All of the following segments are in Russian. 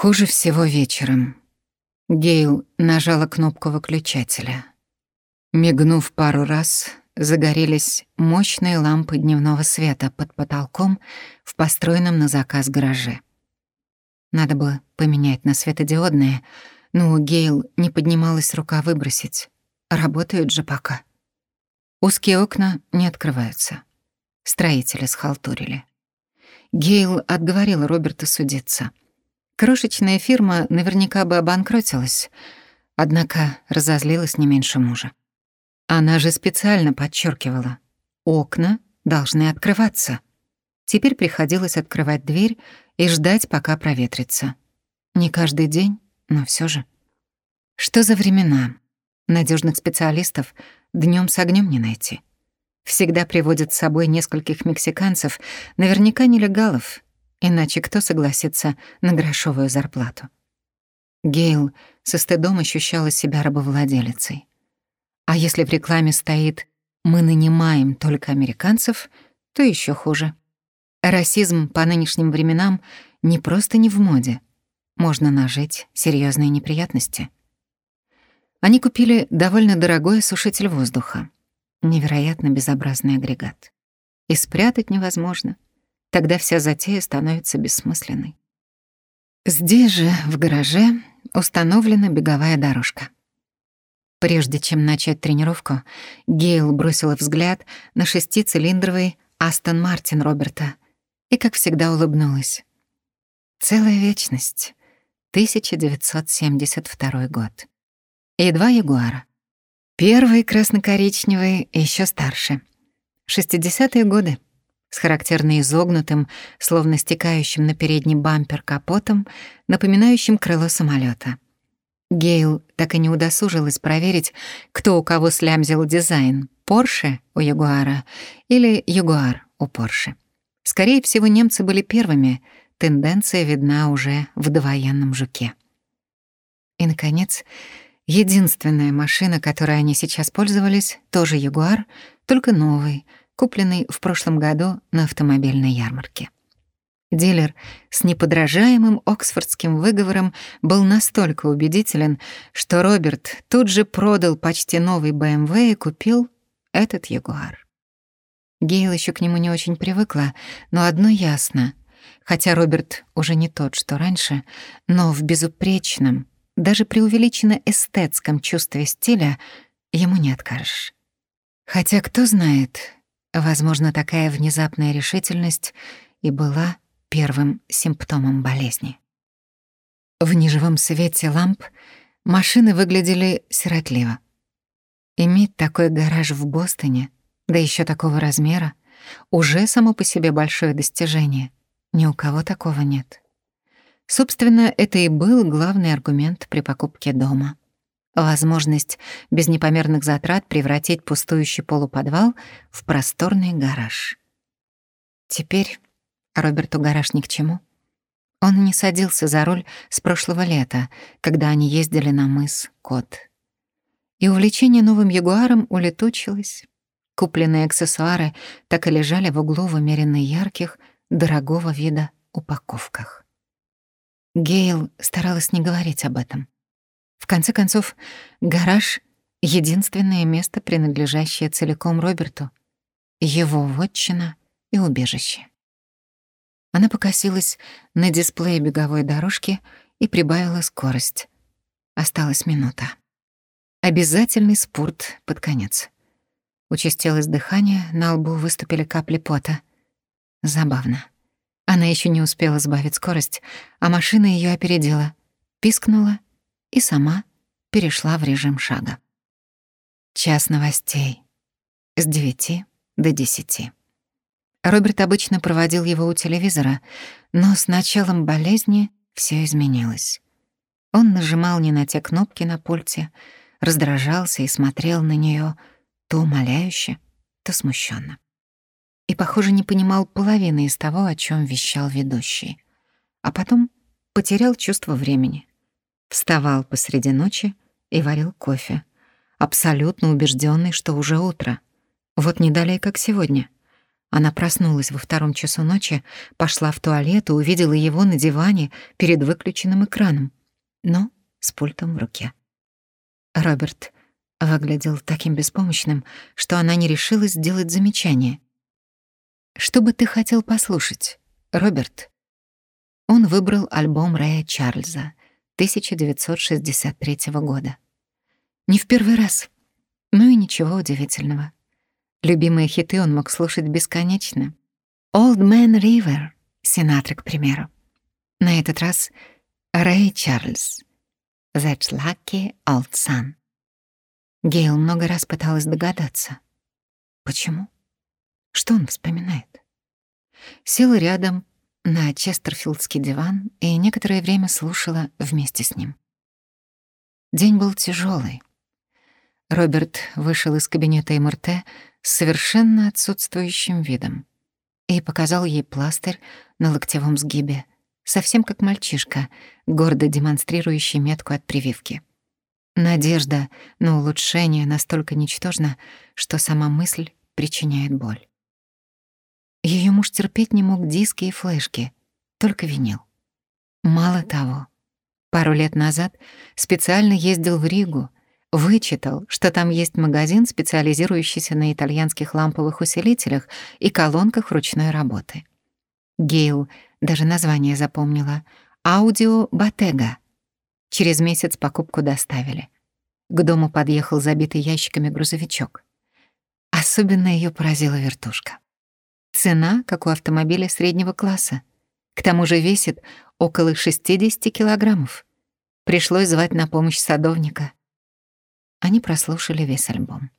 Хуже всего вечером. Гейл нажала кнопку выключателя. Мигнув пару раз, загорелись мощные лампы дневного света под потолком в построенном на заказ гараже. Надо было поменять на светодиодные, но у Гейл не поднималась рука выбросить. Работают же пока. Узкие окна не открываются. Строители схалтурили. Гейл отговорила Роберта судиться. Крошечная фирма наверняка бы обанкротилась, однако разозлилась не меньше мужа. Она же специально подчеркивала: окна должны открываться. Теперь приходилось открывать дверь и ждать, пока проветрится. Не каждый день, но все же. Что за времена? Надежных специалистов днем с огнем не найти. Всегда приводят с собой нескольких мексиканцев, наверняка нелегалов, иначе кто согласится на грошовую зарплату? Гейл со стыдом ощущала себя рабовладелицей. А если в рекламе стоит «мы нанимаем только американцев», то еще хуже. Расизм по нынешним временам не просто не в моде. Можно нажить серьезные неприятности. Они купили довольно дорогой осушитель воздуха. Невероятно безобразный агрегат. И спрятать невозможно. Тогда вся затея становится бессмысленной. Здесь же, в гараже, установлена беговая дорожка. Прежде чем начать тренировку, Гейл бросила взгляд на шестицилиндровый Астон Мартин Роберта и, как всегда, улыбнулась. Целая вечность. 1972 год. И два Ягуара. Первый красно-коричневый еще старше. 60-е годы. С характерно изогнутым, словно стекающим на передний бампер капотом, напоминающим крыло самолета. Гейл так и не удосужилась проверить, кто у кого слямзил дизайн — Порше у Ягуара или Ягуар у Порше. Скорее всего, немцы были первыми, тенденция видна уже в довоенном жуке. И, наконец, единственная машина, которой они сейчас пользовались, тоже Ягуар, только новый, купленный в прошлом году на автомобильной ярмарке. Дилер с неподражаемым оксфордским выговором был настолько убедителен, что Роберт тут же продал почти новый БМВ и купил этот Ягуар. Гейл еще к нему не очень привыкла, но одно ясно. Хотя Роберт уже не тот, что раньше, но в безупречном, даже преувеличенно эстетском чувстве стиля ему не откажешь. Хотя кто знает, возможно, такая внезапная решительность и была первым симптомом болезни. В неживом свете ламп машины выглядели сиротливо. Иметь такой гараж в Бостоне, да еще такого размера, уже само по себе большое достижение. Ни у кого такого нет. Собственно, это и был главный аргумент при покупке дома. Возможность без непомерных затрат превратить пустующий полуподвал в просторный гараж. Теперь Роберту гараж ни к чему. Он не садился за руль с прошлого лета, когда они ездили на мыс Кот. И увлечение новым Ягуаром улетучилось. Купленные аксессуары так и лежали в углу в умеренно ярких, дорогого вида упаковках. Гейл старалась не говорить об этом. В конце концов, гараж — единственное место, принадлежащее целиком Роберту, его вотчина и убежище. Она покосилась на дисплей беговой дорожки и прибавила скорость. Осталась минута. Обязательный спорт под конец. Участилось дыхание, на лбу выступили капли пота. Забавно. Она еще не успела сбавить скорость, а машина ее опередила, пискнула и сама перешла в режим шага. Час новостей. С девяти до десяти. Роберт обычно проводил его у телевизора, но с началом болезни все изменилось. Он нажимал не на те кнопки на пульте, раздражался и смотрел на нее то умоляюще, то смущенно. И, похоже, не понимал половины из того, о чем вещал ведущий. А потом потерял чувство времени. Вставал посреди ночи и варил кофе, абсолютно убежденный, что уже утро. Вот не далее, как сегодня — Она проснулась во втором часу ночи, пошла в туалет и увидела его на диване перед выключенным экраном, но с пультом в руке. Роберт выглядел таким беспомощным, что она не решилась сделать замечание. «Что бы ты хотел послушать, Роберт?» Он выбрал альбом Рэя Чарльза 1963 года. Не в первый раз, но и ничего удивительного. Любимые хиты он мог слушать бесконечно. «Old Man River» Синатра, к примеру. На этот раз Рэй Чарльз «That's Lucky Old Sun». Гейл много раз пыталась догадаться. Почему? Что он вспоминает? Села рядом на честерфилдский диван и некоторое время слушала вместе с ним. День был тяжелый. Роберт вышел из кабинета МРТ с совершенно отсутствующим видом и показал ей пластырь на локтевом сгибе, совсем как мальчишка, гордо демонстрирующий метку от прививки. Надежда на улучшение настолько ничтожна, что сама мысль причиняет боль. Ее муж терпеть не мог диски и флешки, только винил. Мало того, пару лет назад специально ездил в Ригу, вычитал, что там есть магазин, специализирующийся на итальянских ламповых усилителях и колонках ручной работы. Гейл даже название запомнила — «Аудио Батега». Через месяц покупку доставили. К дому подъехал забитый ящиками грузовичок. Особенно ее поразила вертушка. Цена, как у автомобиля среднего класса. К тому же весит около 60 килограммов. Пришлось звать на помощь садовника. Они прослушали весь альбом.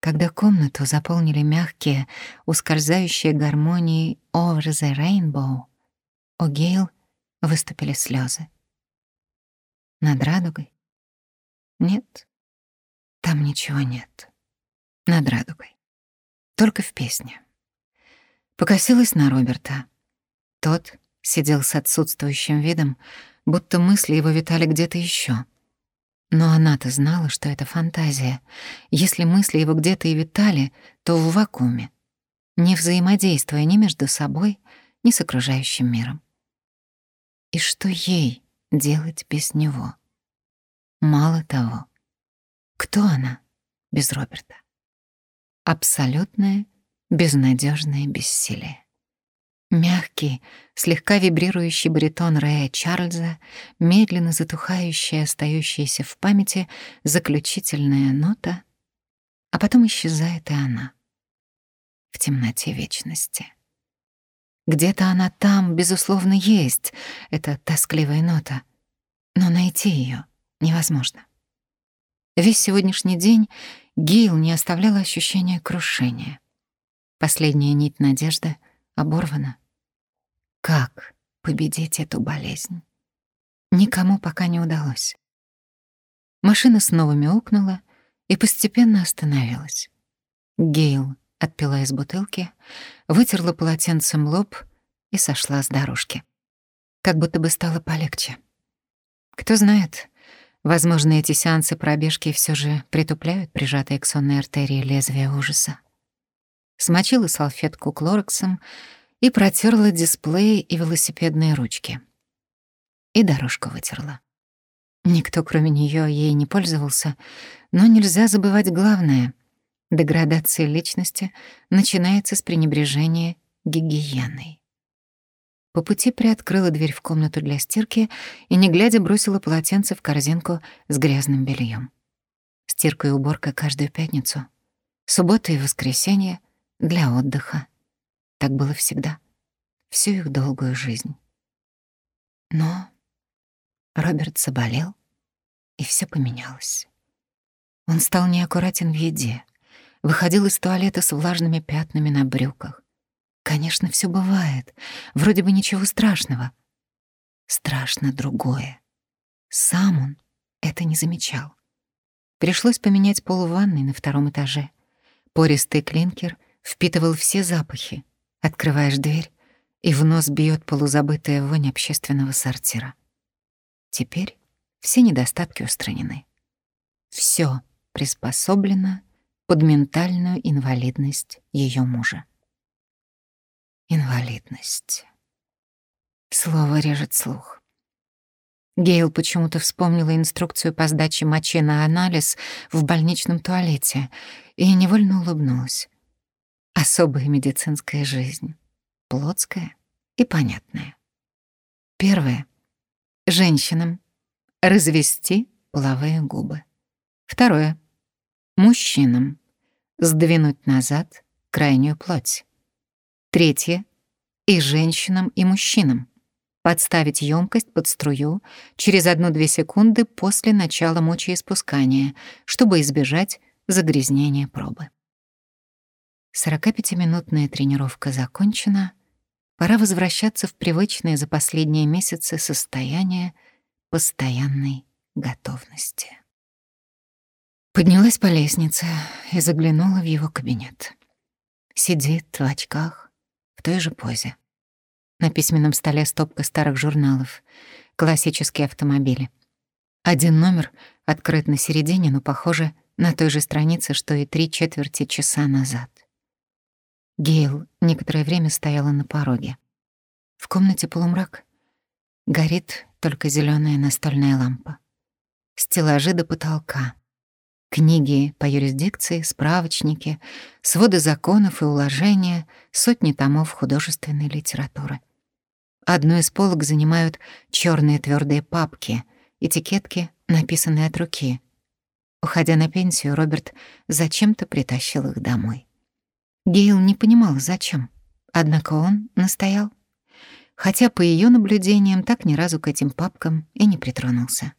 Когда комнату заполнили мягкие, ускользающие гармонии «Over the Rainbow», у Гейл выступили слезы. Над радугой? Нет, там ничего нет. Над радугой. Только в песне. Покосилась на Роберта. Тот сидел с отсутствующим видом, будто мысли его витали где-то еще. Но она-то знала, что это фантазия. Если мысли его где-то и витали, то в вакууме, не взаимодействуя ни между собой, ни с окружающим миром. И что ей делать без него? Мало того, кто она без Роберта? Абсолютное, безнадежное бессилие. Мягкий, слегка вибрирующий баритон Рэя Чарльза, медленно затухающая, остающаяся в памяти заключительная нота, а потом исчезает и она в темноте вечности. Где-то она там, безусловно, есть, эта тоскливая нота, но найти ее невозможно. Весь сегодняшний день Гейл не оставляла ощущения крушения. Последняя нить надежды оборвана. Как победить эту болезнь? Никому пока не удалось. Машина снова мяукнула и постепенно остановилась. Гейл отпила из бутылки, вытерла полотенцем лоб и сошла с дорожки. Как будто бы стало полегче. Кто знает, возможно, эти сеансы пробежки все же притупляют прижатые к сонной артерии лезвия ужаса. Смочила салфетку клороксом и протерла дисплей и велосипедные ручки. И дорожку вытерла. Никто, кроме нее, ей не пользовался, но нельзя забывать главное — Деградация личности начинается с пренебрежения гигиеной. По пути приоткрыла дверь в комнату для стирки и, не глядя, бросила полотенце в корзинку с грязным бельем. Стирка и уборка каждую пятницу. Суббота и воскресенье для отдыха. Так было всегда. Всю их долгую жизнь. Но Роберт заболел, и все поменялось. Он стал неаккуратен в еде — выходил из туалета с влажными пятнами на брюках. Конечно, все бывает. Вроде бы ничего страшного. Страшно другое. Сам он это не замечал. Пришлось поменять пол ванной на втором этаже. Пористый клинкер впитывал все запахи. Открываешь дверь, и в нос бьет полузабытая вонь общественного сортира. Теперь все недостатки устранены. Все приспособлено под ментальную инвалидность ее мужа. Инвалидность. Слово режет слух. Гейл почему-то вспомнила инструкцию по сдаче мочи на анализ в больничном туалете и невольно улыбнулась. Особая медицинская жизнь. Плотская и понятная. Первое. Женщинам развести половые губы. Второе. Мужчинам сдвинуть назад крайнюю плоть. Третье. И женщинам, и мужчинам подставить емкость под струю через 1-2 секунды после начала мочеиспускания, чтобы избежать загрязнения пробы. 45-минутная тренировка закончена. Пора возвращаться в привычное за последние месяцы состояние постоянной готовности. Поднялась по лестнице и заглянула в его кабинет. Сидит в очках, в той же позе. На письменном столе стопка старых журналов. Классические автомобили. Один номер открыт на середине, но, похоже, на той же странице, что и три четверти часа назад. Гейл некоторое время стояла на пороге. В комнате полумрак. Горит только зеленая настольная лампа. Стеллажи до потолка. Книги по юрисдикции, справочники, своды законов и уложения, сотни томов художественной литературы. Одну из полок занимают черные твердые папки, этикетки, написанные от руки. Уходя на пенсию, Роберт зачем-то притащил их домой. Гейл не понимал, зачем. Однако он настоял. Хотя, по ее наблюдениям, так ни разу к этим папкам и не притронулся.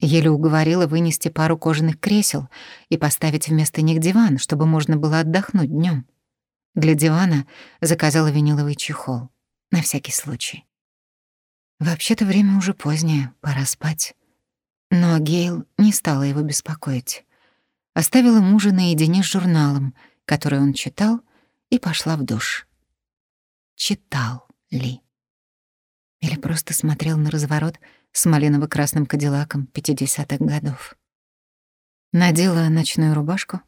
Еле уговорила вынести пару кожаных кресел и поставить вместо них диван, чтобы можно было отдохнуть днем. Для дивана заказала виниловый чехол. На всякий случай. Вообще-то время уже позднее, пора спать. Но Гейл не стала его беспокоить. Оставила мужа наедине с журналом, который он читал, и пошла в душ. Читал ли? Или просто смотрел на разворот с малиново-красным кадиллаком 50-х годов. Надела ночную рубашку,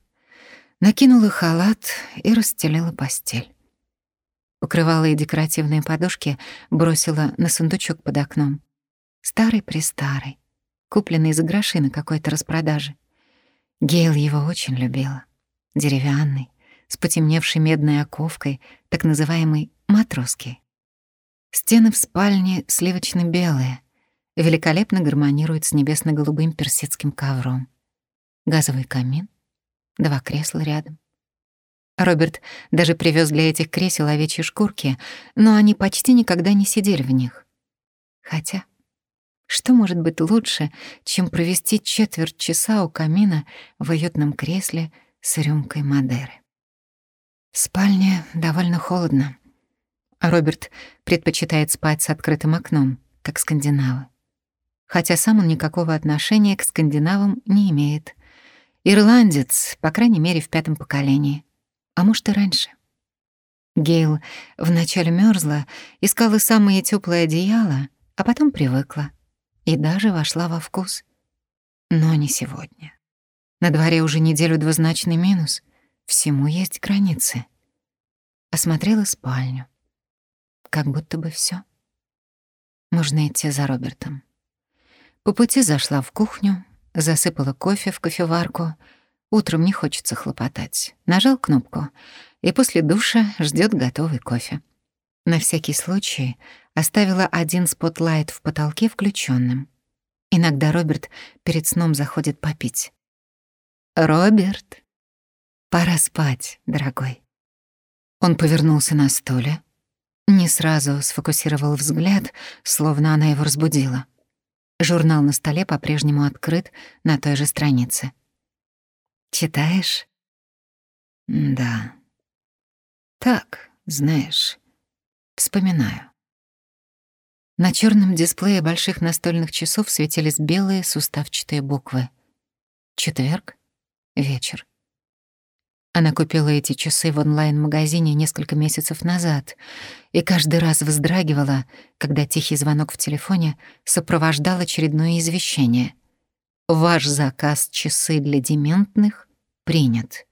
накинула халат и расстелила постель. Покрывала и декоративные подушки бросила на сундучок под окном. Старый-престарый, купленный за гроши на какой-то распродаже. Гейл его очень любила. Деревянный, с потемневшей медной оковкой, так называемый матросский. Стены в спальне сливочно-белые, великолепно гармонируют с небесно-голубым персидским ковром. Газовый камин, два кресла рядом. Роберт даже привез для этих кресел овечьи шкурки, но они почти никогда не сидели в них. Хотя, что может быть лучше, чем провести четверть часа у камина в уютном кресле с рюмкой Мадеры? В спальне довольно холодно. Роберт предпочитает спать с открытым окном, как скандинавы. Хотя сам он никакого отношения к скандинавам не имеет. Ирландец, по крайней мере, в пятом поколении — а может и раньше. Гейл вначале мерзла, искала самые теплые одеяла, а потом привыкла и даже вошла во вкус. Но не сегодня. На дворе уже неделю двузначный минус. Всему есть границы. Осмотрела спальню. Как будто бы все. Можно идти за Робертом. По пути зашла в кухню, засыпала кофе в кофеварку — Утром не хочется хлопотать. Нажал кнопку, и после душа ждет готовый кофе. На всякий случай оставила один spotlight в потолке включенным. Иногда Роберт перед сном заходит попить. «Роберт, пора спать, дорогой». Он повернулся на стуле, не сразу сфокусировал взгляд, словно она его разбудила. Журнал на столе по-прежнему открыт на той же странице. Читаешь? Да. Так, знаешь, вспоминаю. На черном дисплее больших настольных часов светились белые суставчатые буквы. Четверг, вечер. Она купила эти часы в онлайн-магазине несколько месяцев назад и каждый раз вздрагивала, когда тихий звонок в телефоне сопровождал очередное извещение — Ваш заказ часы для дементных принят.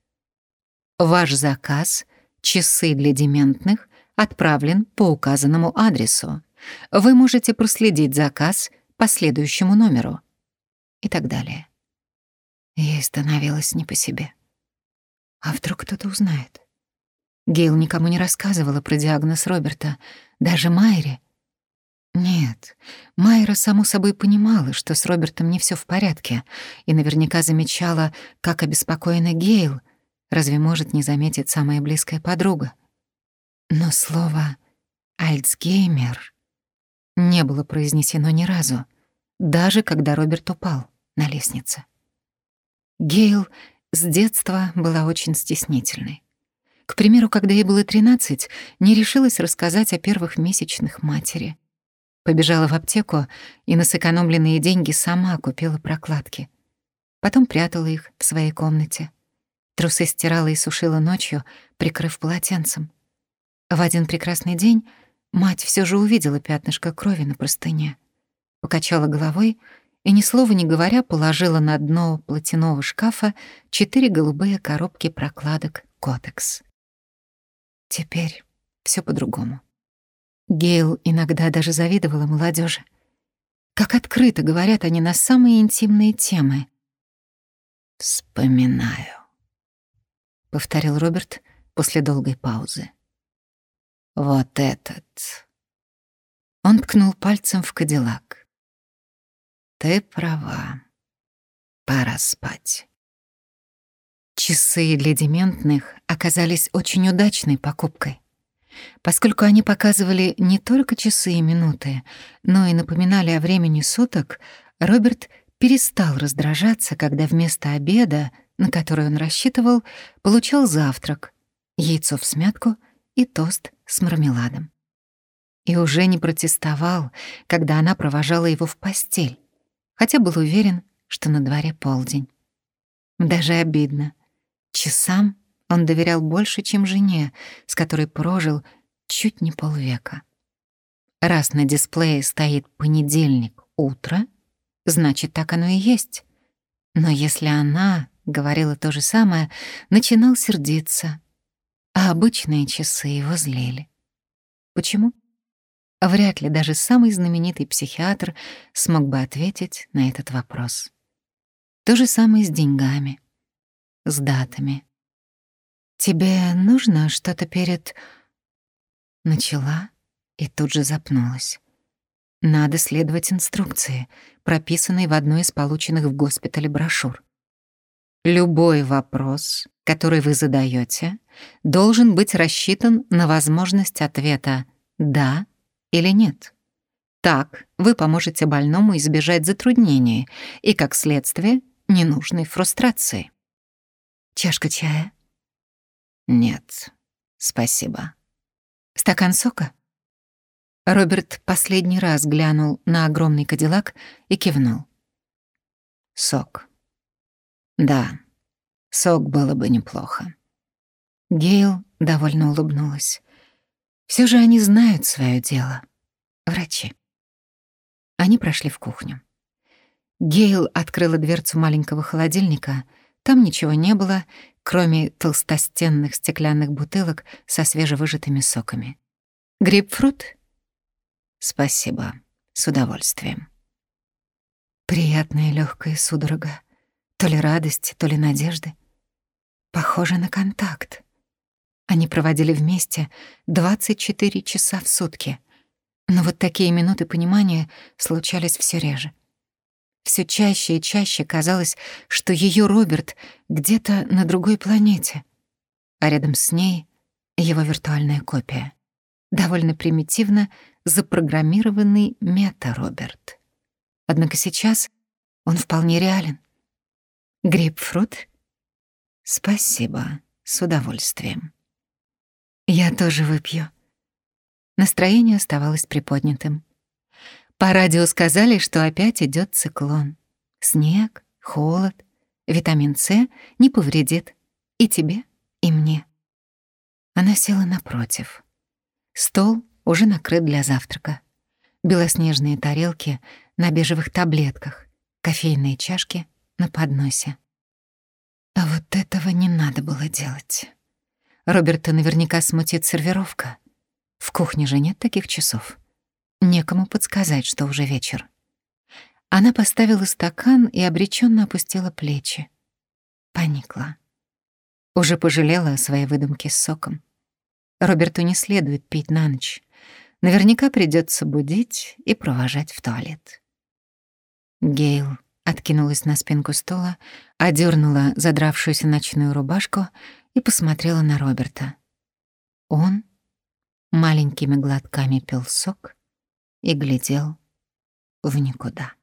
Ваш заказ часы для дементных отправлен по указанному адресу. Вы можете проследить заказ по следующему номеру. И так далее. Ей становилось не по себе. А вдруг кто-то узнает? Гейл никому не рассказывала про диагноз Роберта, даже Майре. Нет, Майра само собой понимала, что с Робертом не все в порядке, и наверняка замечала, как обеспокоена Гейл. Разве может не заметить самая близкая подруга? Но слово «Альцгеймер» не было произнесено ни разу, даже когда Роберт упал на лестнице. Гейл с детства была очень стеснительной. К примеру, когда ей было 13, не решилась рассказать о первых месячных матери. Побежала в аптеку и на сэкономленные деньги сама купила прокладки. Потом прятала их в своей комнате. Трусы стирала и сушила ночью, прикрыв полотенцем. В один прекрасный день мать все же увидела пятнышко крови на простыне. Покачала головой и, ни слова не говоря, положила на дно платяного шкафа четыре голубые коробки прокладок «Котекс». Теперь все по-другому. Гейл иногда даже завидовала молодежи. Как открыто говорят они на самые интимные темы. «Вспоминаю», — повторил Роберт после долгой паузы. «Вот этот». Он ткнул пальцем в кадиллак. «Ты права. Пора спать». Часы для дементных оказались очень удачной покупкой. Поскольку они показывали не только часы и минуты, но и напоминали о времени суток, Роберт перестал раздражаться, когда вместо обеда, на который он рассчитывал, получал завтрак, яйцо в смятку и тост с мармеладом. И уже не протестовал, когда она провожала его в постель, хотя был уверен, что на дворе полдень. Даже обидно — Часам он доверял больше, чем жене, с которой прожил чуть не полвека. Раз на дисплее стоит понедельник утро, значит, так оно и есть. Но если она говорила то же самое, начинал сердиться, а обычные часы его злили. Почему? Вряд ли даже самый знаменитый психиатр смог бы ответить на этот вопрос. То же самое с деньгами с датами. «Тебе нужно что-то перед...» Начала и тут же запнулась. Надо следовать инструкции, прописанной в одной из полученных в госпитале брошюр. Любой вопрос, который вы задаете, должен быть рассчитан на возможность ответа «да» или «нет». Так вы поможете больному избежать затруднений и, как следствие, ненужной фрустрации. Чашка чая? Нет, спасибо. Стакан сока? Роберт последний раз глянул на огромный кадиллак и кивнул. Сок. Да, сок было бы неплохо. Гейл довольно улыбнулась. Все же они знают свое дело. Врачи. Они прошли в кухню. Гейл открыла дверцу маленького холодильника — там ничего не было, кроме толстостенных стеклянных бутылок со свежевыжатыми соками. «Грейпфрут?» «Спасибо, с удовольствием». Приятная легкая судорога. То ли радости, то ли надежды. Похоже на контакт. Они проводили вместе 24 часа в сутки. Но вот такие минуты понимания случались все реже. Все чаще и чаще казалось, что ее Роберт где-то на другой планете, а рядом с ней его виртуальная копия. Довольно примитивно запрограммированный мета-Роберт. Однако сейчас он вполне реален. Грейпфрут? Спасибо, с удовольствием. Я тоже выпью. Настроение оставалось приподнятым. По радио сказали, что опять идет циклон. Снег, холод, витамин С не повредит и тебе, и мне. Она села напротив. Стол уже накрыт для завтрака. Белоснежные тарелки на бежевых таблетках, кофейные чашки на подносе. А вот этого не надо было делать. Роберта наверняка смутит сервировка. В кухне же нет таких часов. Некому подсказать, что уже вечер. Она поставила стакан и обреченно опустила плечи. Поникла. Уже пожалела о своей выдумке с соком. Роберту не следует пить на ночь. Наверняка придется будить и провожать в туалет. Гейл откинулась на спинку стула, одернула задравшуюся ночную рубашку и посмотрела на Роберта. Он маленькими глотками пил сок и глядел в никуда.